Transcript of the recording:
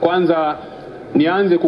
Kwanza nianze